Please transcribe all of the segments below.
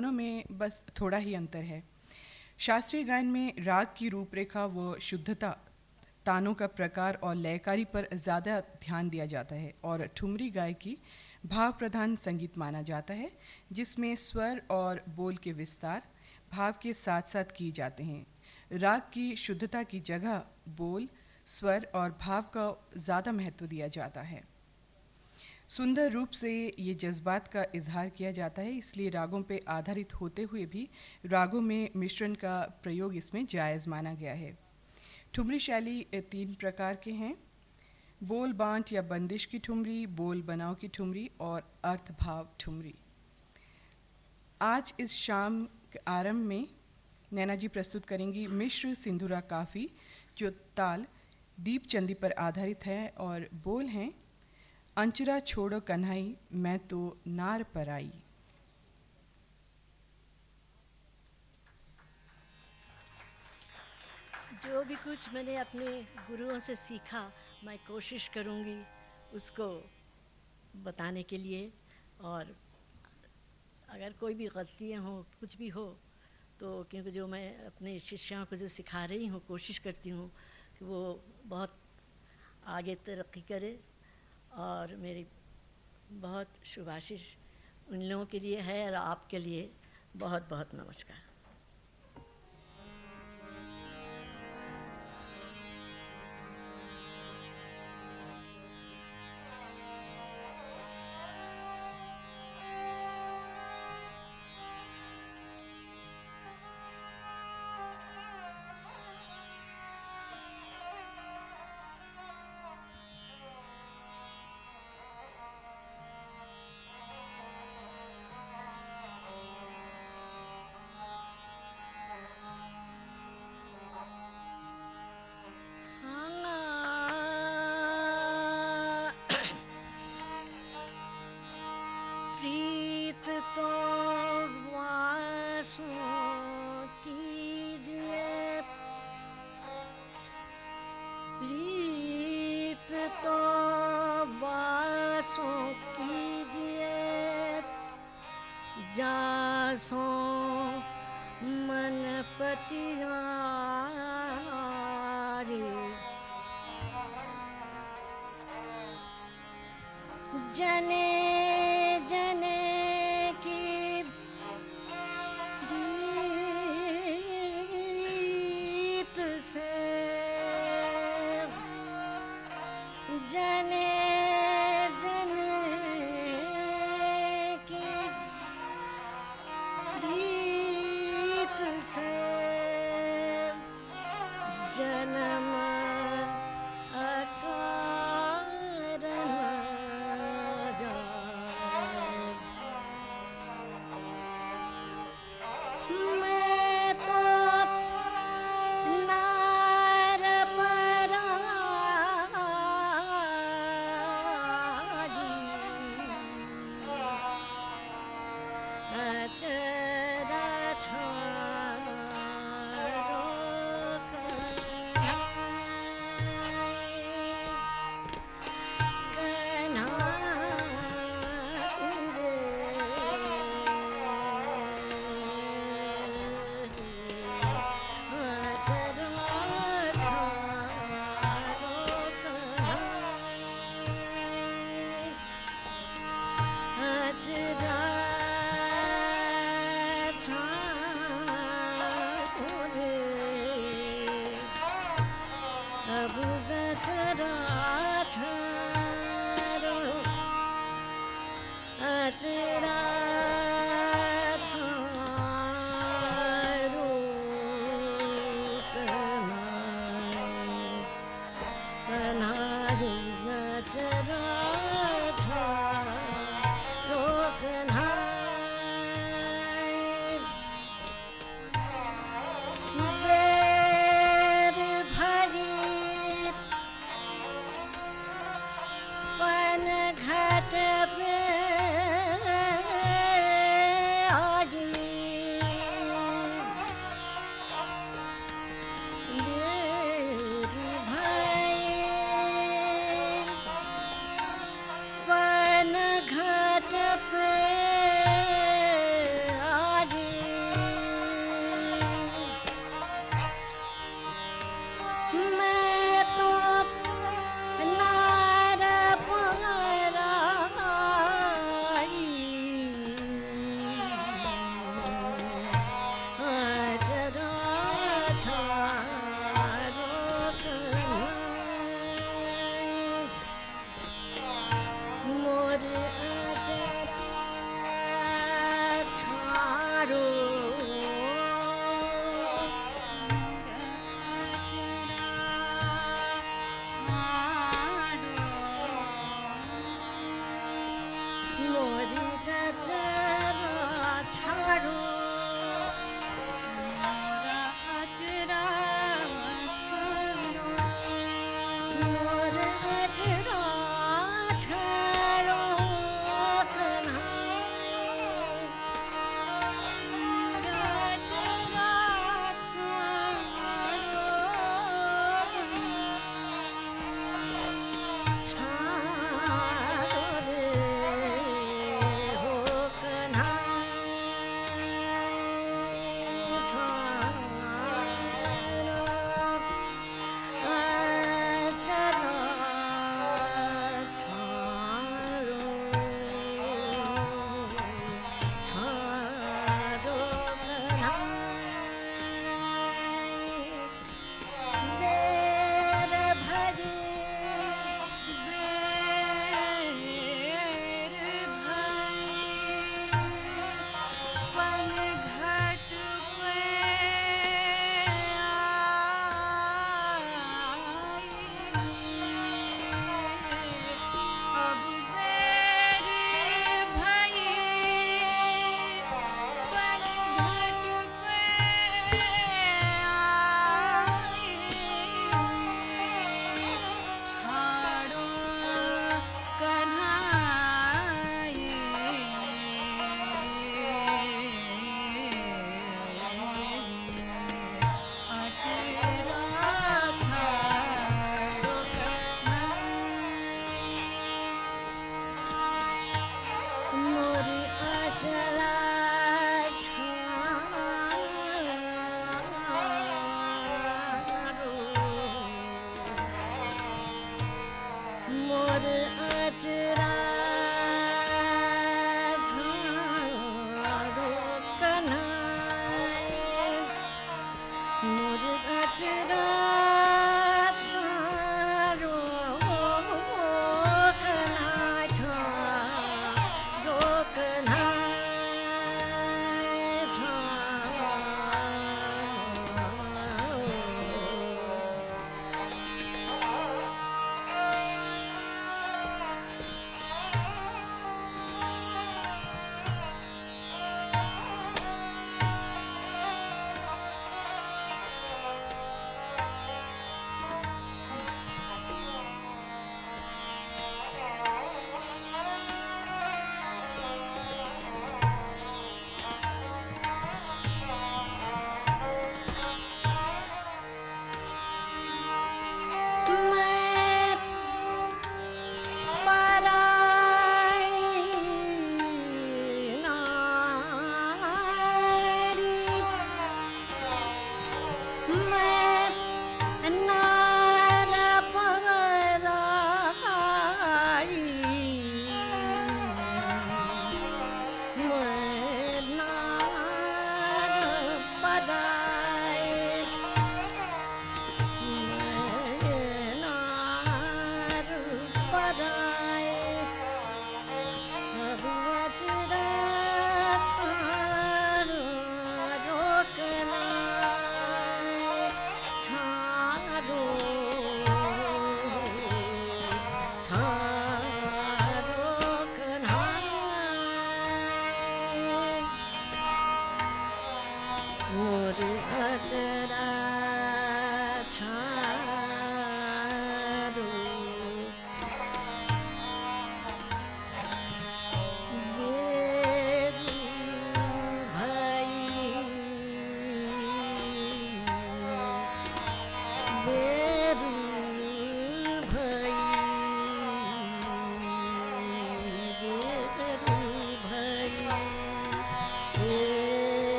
दोनों में बस थोड़ा ही अंतर है। शास्त्रीय गायन में राग की रूपरेखा व शुद्धता, तानों का प्रकार और लयकारी पर ज़्यादा ध्यान दिया जाता है और ठुमरी गायकी भाव प्रधान संगीत माना जाता है, जिसमें स्वर और बोल के विस्तार, भाव के साथ साथ किए जाते हैं। राग की शुद्धता की जगह बोल, स्वर और भाव का ज़्यादा महत्व दिया जाता है। सुंदर रूप से ये जज्बात का इजहार किया जाता है, इसलिए रागों पे आधारित होते हुए भी रागों में मिश्रण का प्रयोग इसमें जायज़ माना गया है। ठुमरी शैली तीन प्रकार के हैं। बोल बांट या बंदिश की ठुमरी, बोल बनाव की ठुमरी और अर्थ भाव ठुमरी। आज इस शाम के आरंभ में नैना जी प्रस्तुत करेंगी मिश्र सिंधुरा काफ़ी, जो ताल दीप चंदी पर आधारित है और बोल हैं। अंचरा छोड़ो कन्हई, मैं तो नार पर आई। जो भी कुछ मैंने अपने गुरुओं से सीखा, मैं कोशिश करूँगी उसको बताने के लिए। और अगर कोई भी गलतियाँ हों, कुछ भी हो तो क्योंकि जो मैं अपने शिष्यों को जो सिखा रही हूँ, कोशिश करती हूँ कि वो बहुत आगे तरक्की करे। और मेरी बहुत शुभाशिश उन लोगों के लिए है और आपके लिए बहुत बहुत नमस्कार। そう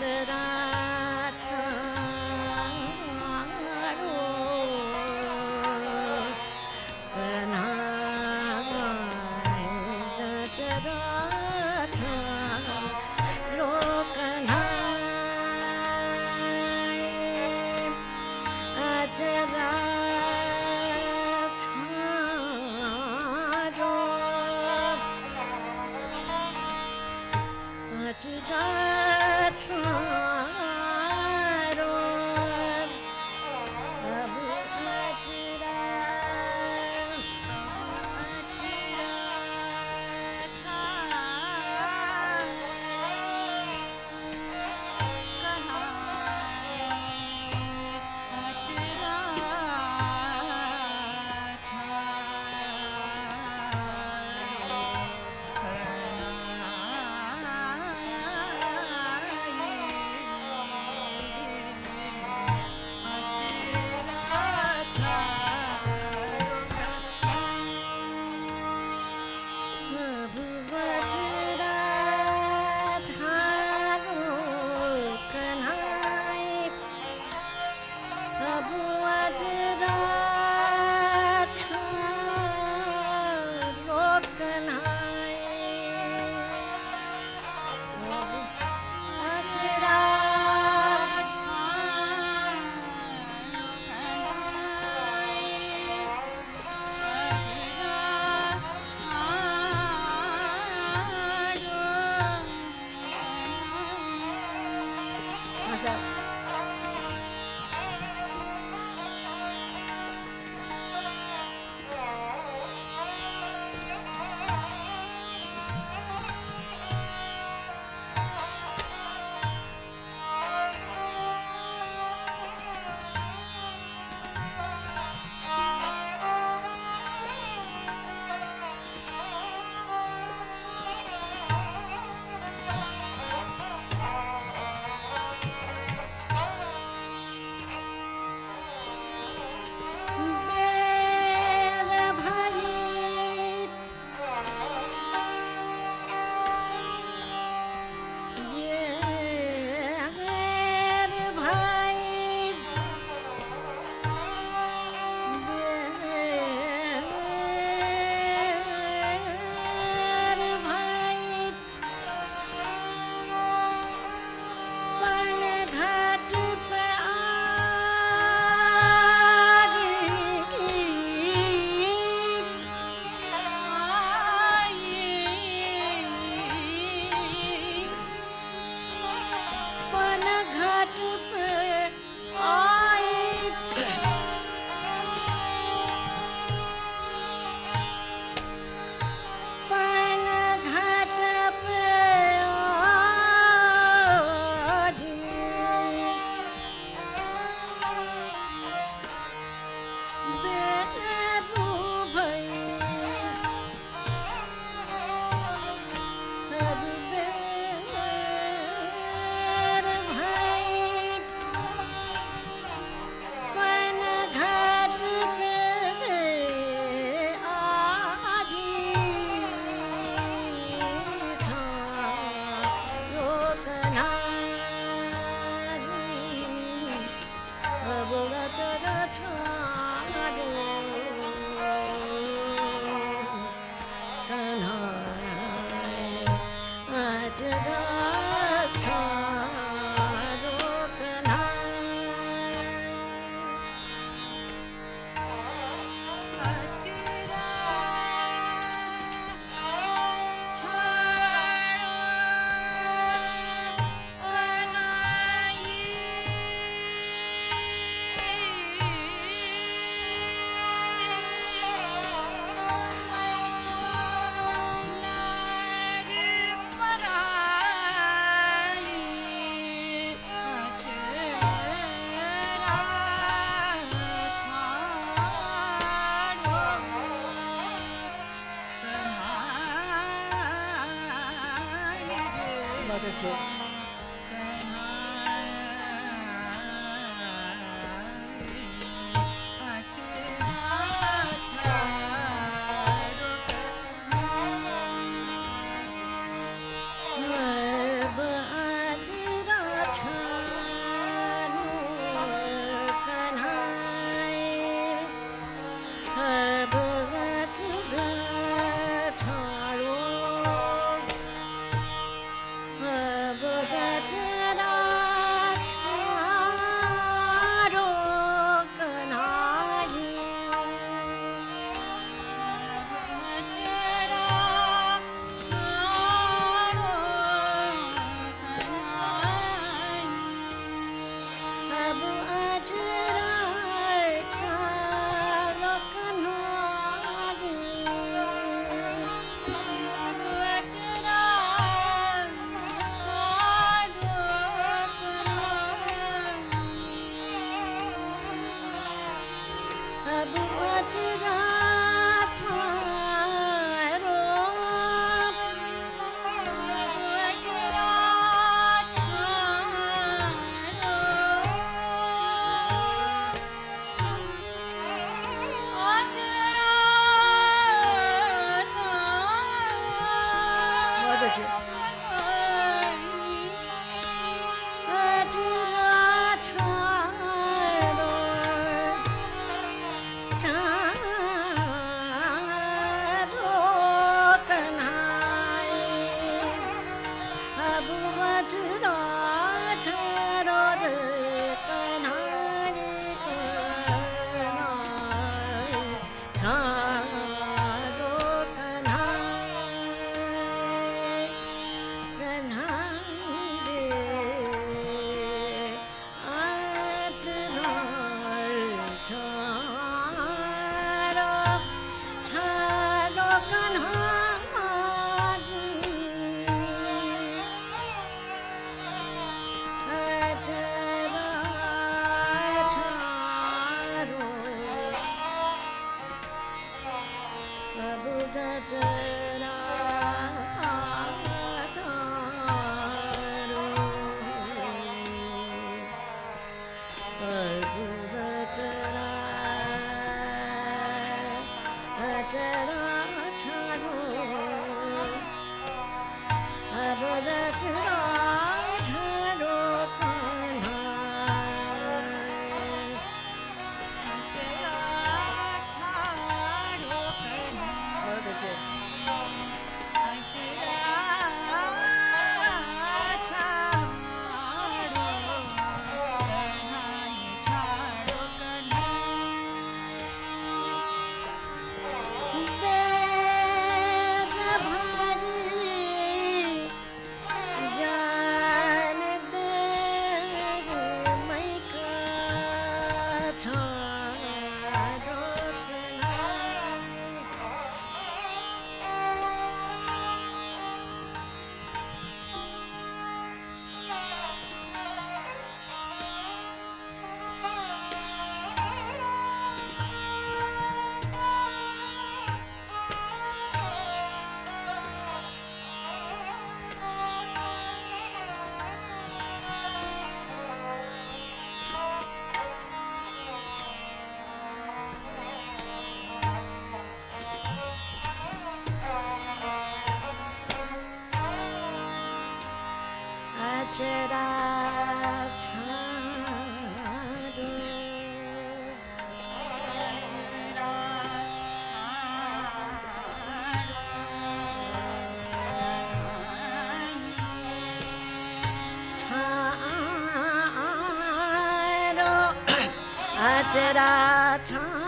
said I 走不了这个长 time.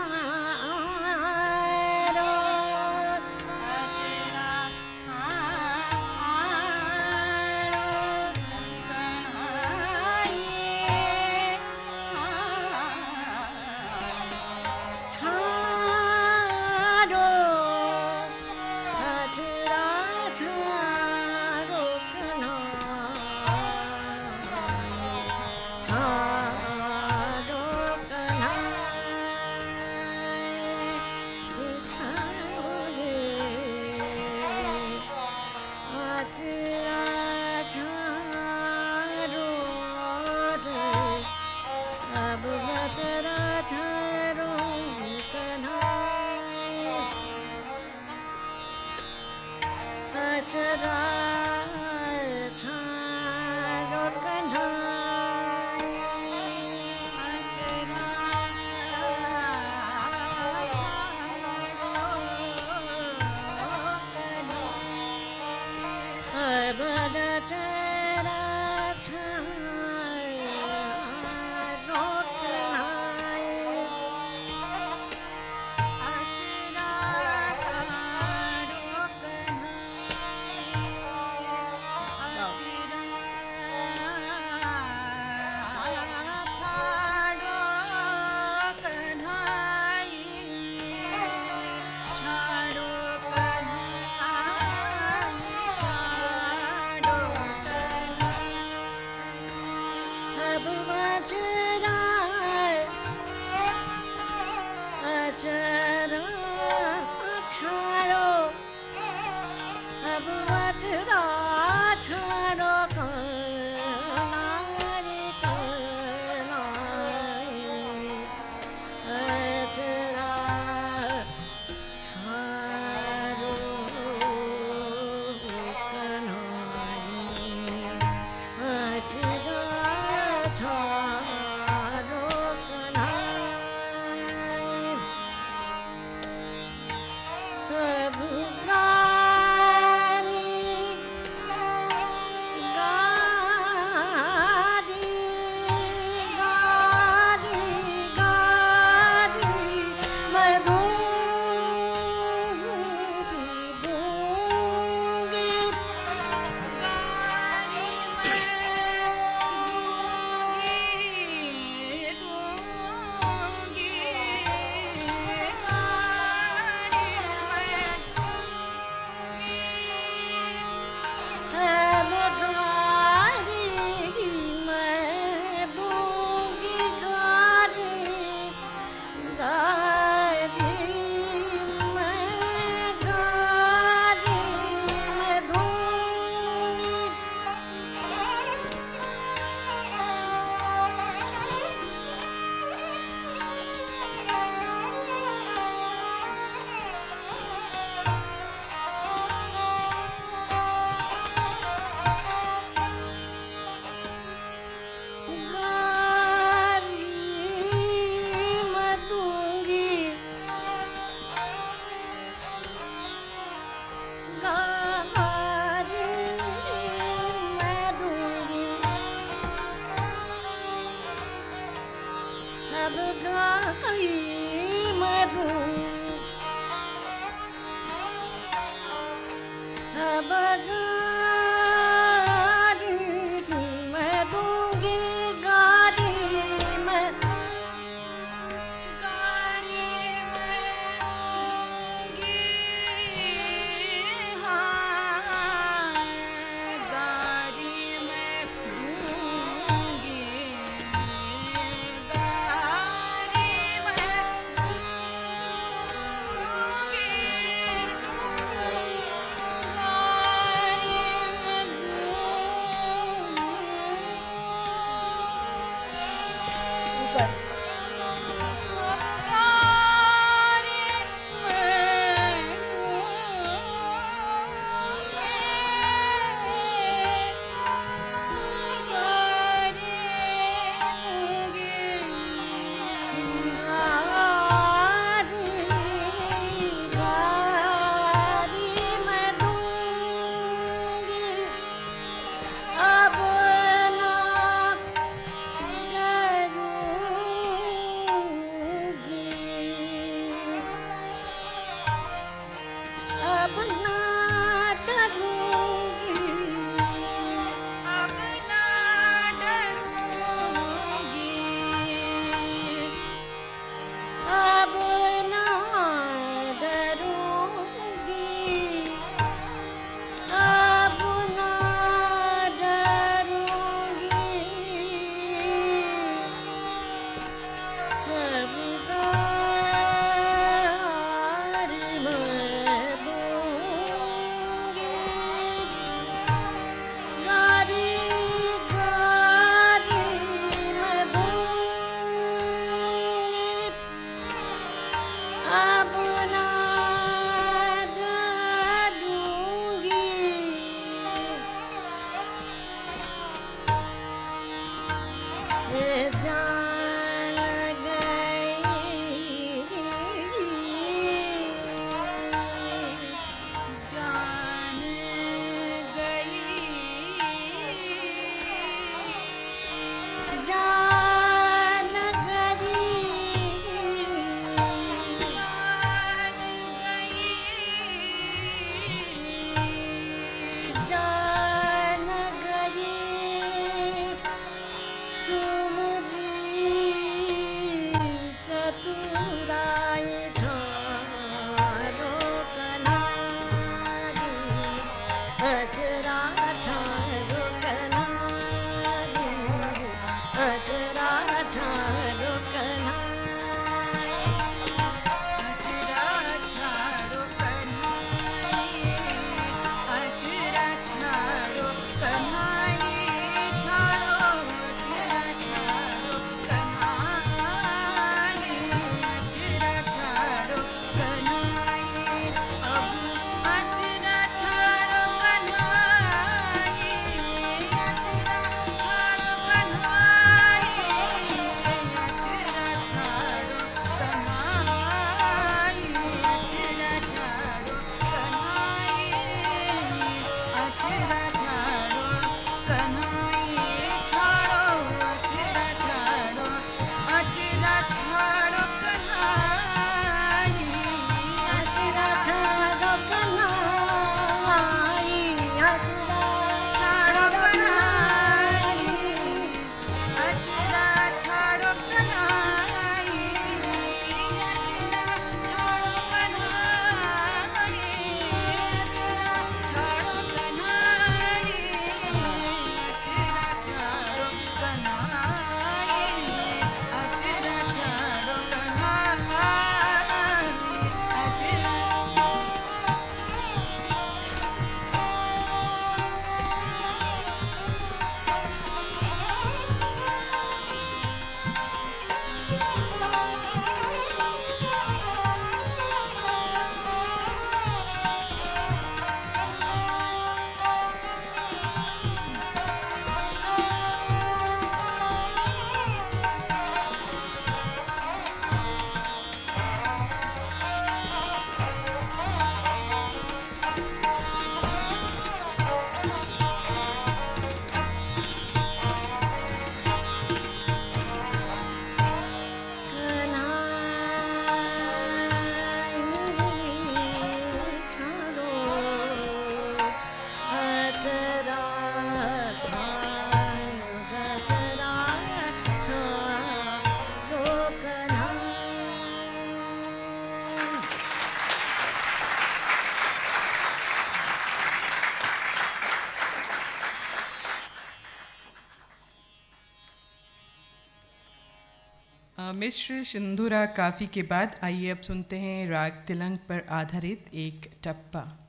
मिश्र सिंधुरा काफ़ी के बाद आइए अब सुनते हैं राग तिलंग पर आधारित एक टप्पा।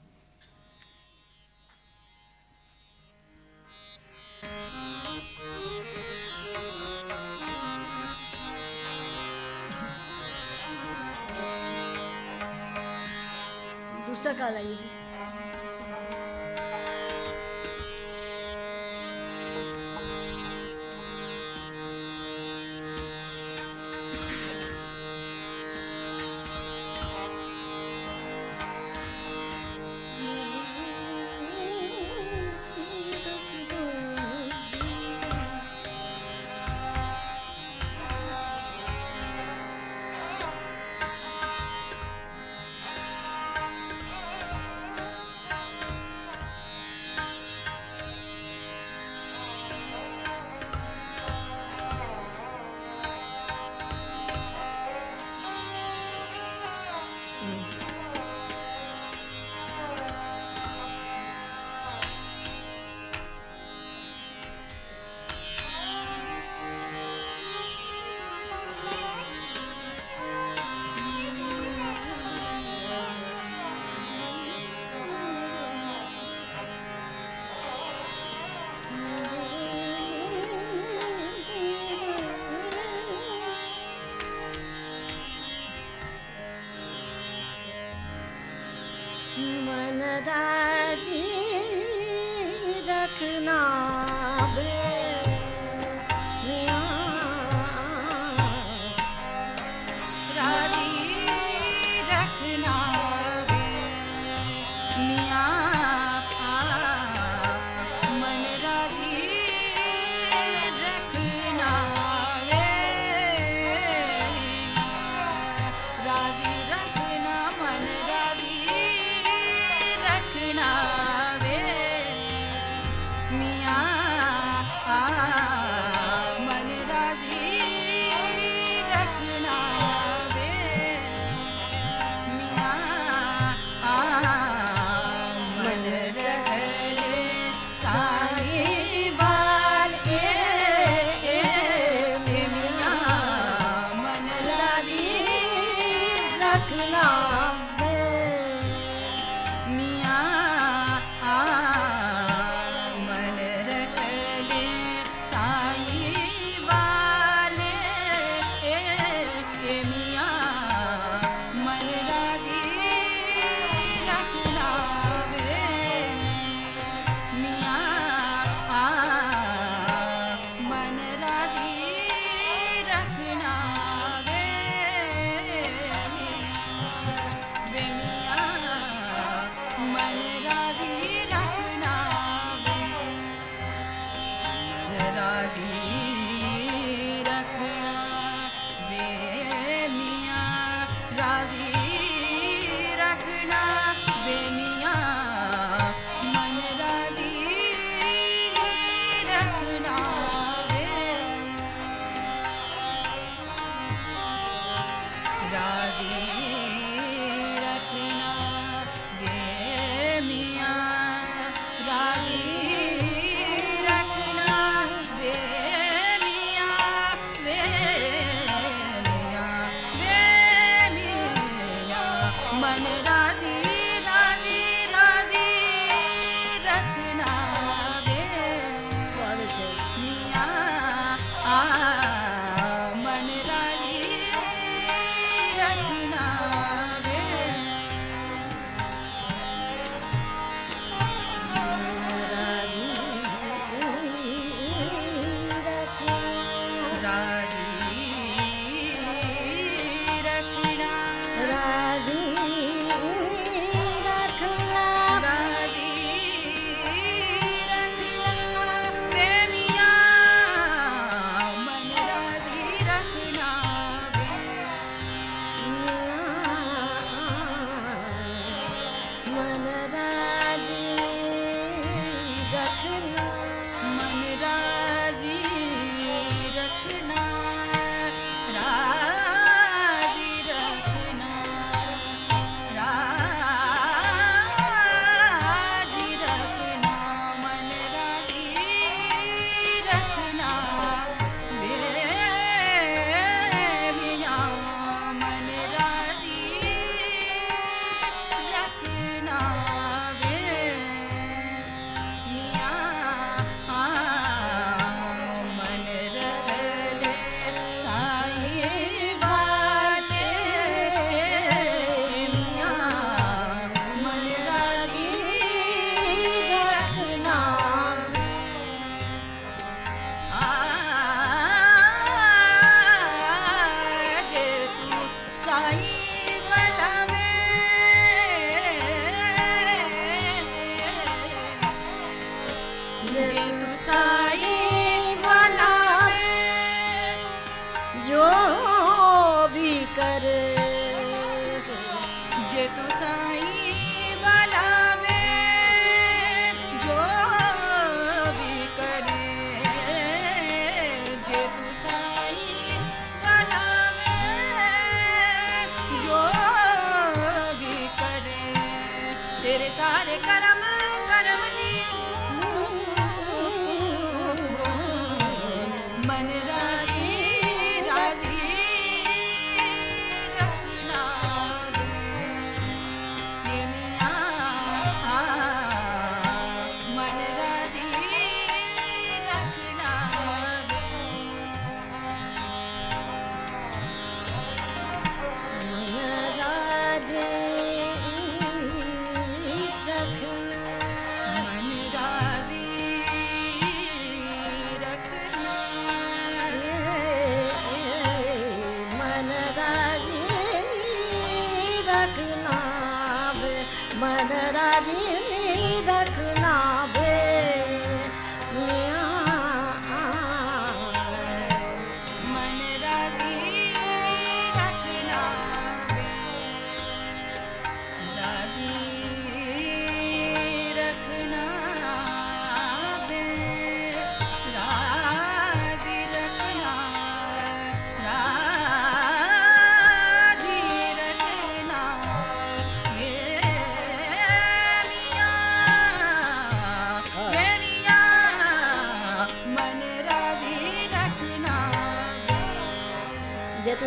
जि दना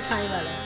ใช่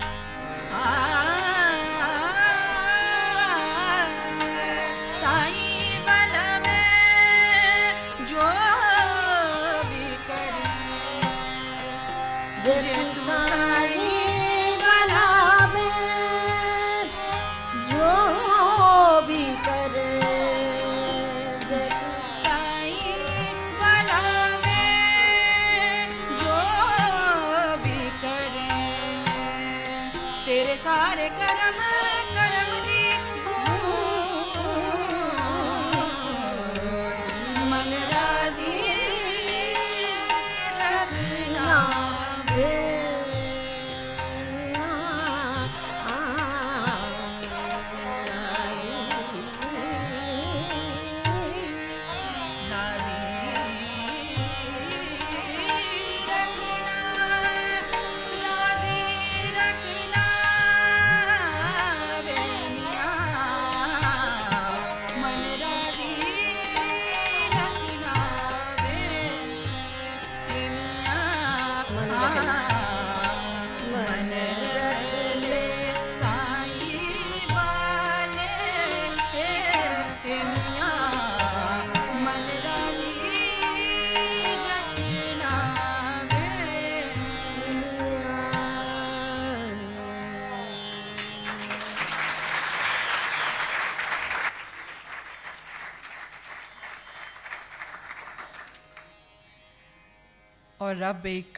और अब एक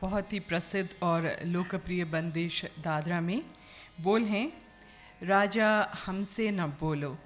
बहुत ही प्रसिद्ध और लोकप्रिय बंदिश दादरा में। बोल हैं, राजा हमसे न बोलो।